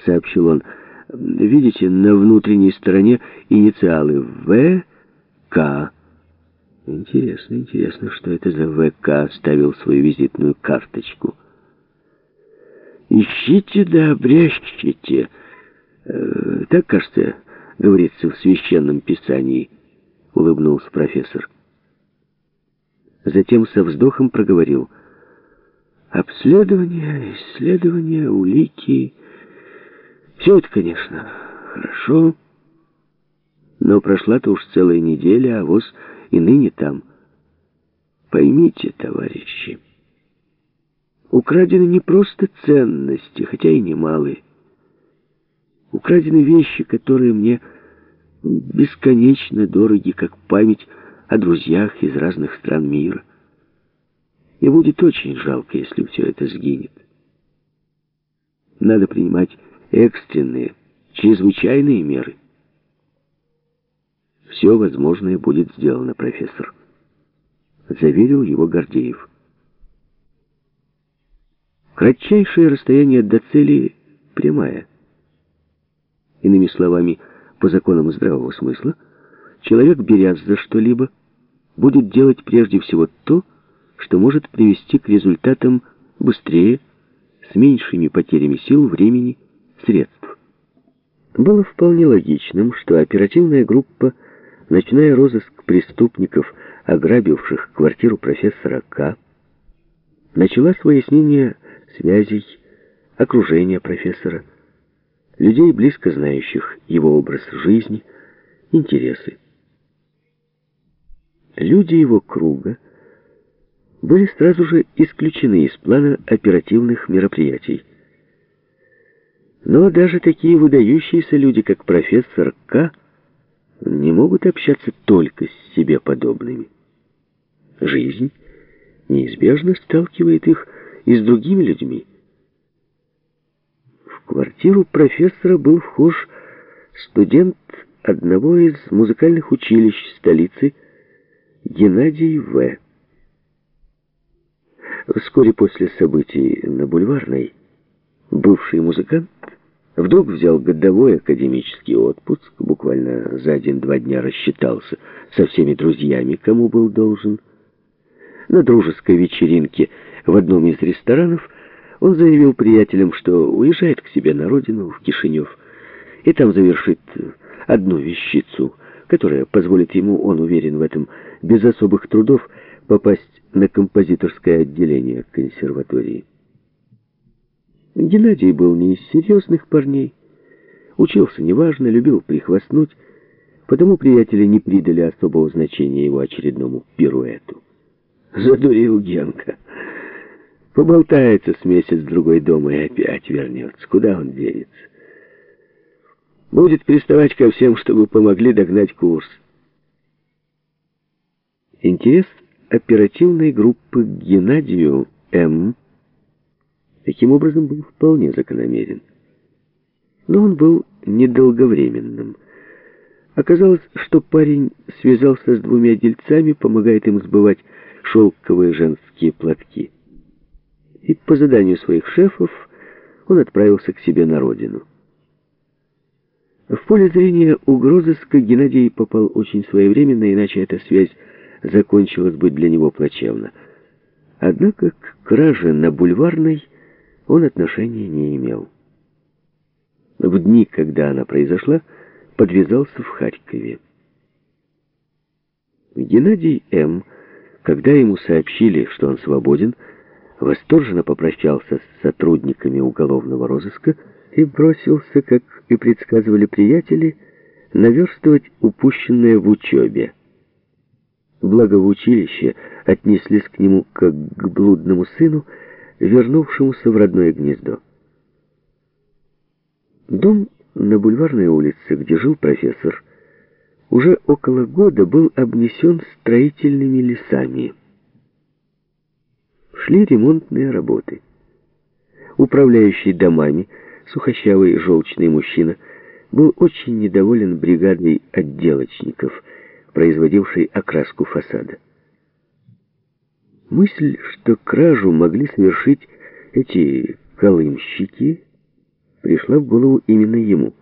— сообщил он. «Видите, на внутренней стороне инициалы ВК». Интересно, интересно, что это за ВК ставил свою визитную карточку. «Ищите да обрящите». Э, так, кажется, говорится в священном писании, улыбнулся профессор. Затем со вздохом проговорил. Обследование, исследование, улики... Все это, конечно, хорошо, но прошла-то уж целая неделя, а воз и ныне там. Поймите, товарищи, украдены не просто ценности, хотя и немалые. Украдены вещи, которые мне бесконечно дороги, как память о друзьях из разных стран мира. И будет очень жалко, если все это сгинет. Надо принимать экстренные, чрезвычайные меры. Все возможное будет сделано, профессор. Заверил его Гордеев. Кратчайшее расстояние до цели прямая. Иными словами, по законам здравого смысла, человек, берясь за что-либо, будет делать прежде всего то, что может привести к результатам быстрее, с меньшими потерями сил, времени, средств. Было вполне логичным, что оперативная группа, начиная розыск преступников, ограбивших квартиру профессора К., начала с выяснения связей, окружения профессора, людей, близко знающих его образ жизни, интересы. Люди его круга были сразу же исключены из плана оперативных мероприятий. Но даже такие выдающиеся люди, как профессор К., не могут общаться только с себе подобными. Жизнь неизбежно сталкивает их и с другими людьми. В квартиру профессора был вхож студент одного из музыкальных училищ столицы Геннадий В. Вскоре после событий на Бульварной бывший музыкант вдруг взял годовой академический отпуск, буквально за один-два дня рассчитался со всеми друзьями, кому был должен. На дружеской вечеринке в одном из ресторанов он заявил приятелям, что уезжает к себе на родину, в Кишинев, и там завершит одну вещицу, которая позволит ему, он уверен в этом, без особых трудов попасть на композиторское отделение консерватории. Геннадий был не из серьезных парней, учился неважно, любил прихвастнуть, потому приятели не придали особого значения его очередному пируэту. Задурил Генка. Поболтается с месяц-другой дома и опять вернется. Куда он денется? Будет приставать ко всем, чтобы помогли догнать курс. Интерес оперативной группы к Геннадию М. таким образом был вполне закономерен. Но он был недолговременным. Оказалось, что парень связался с двумя дельцами, помогает им сбывать шелковые женские платки. И по заданию своих шефов он отправился к себе на родину. В поле зрения угрозыска Геннадий попал очень своевременно, иначе эта связь закончилось бы для него плачевно. Однако к краже на Бульварной он отношения не имел. В дни, когда она произошла, подвязался в Харькове. Геннадий М., когда ему сообщили, что он свободен, восторженно попрощался с сотрудниками уголовного розыска и бросился, как и предсказывали приятели, наверстывать упущенное в учебе. Благо в училище отнеслись к нему как к блудному сыну, вернувшемуся в родное гнездо. Дом на бульварной улице, где жил профессор, уже около года был обнесен строительными лесами. Шли ремонтные работы. Управляющий домами, сухощавый желчный мужчина, был очень недоволен бригадой отделочников – производивший окраску фасада. Мысль, что кражу могли совершить эти колымщики, пришла в голову именно ему –